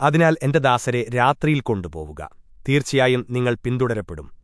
അതിനാൽ എന്റെ ദാസരെ രാത്രിയിൽ കൊണ്ടുപോവുക. തീർച്ചയായും നിങ്ങൾ പിന്തുടരപ്പെടും.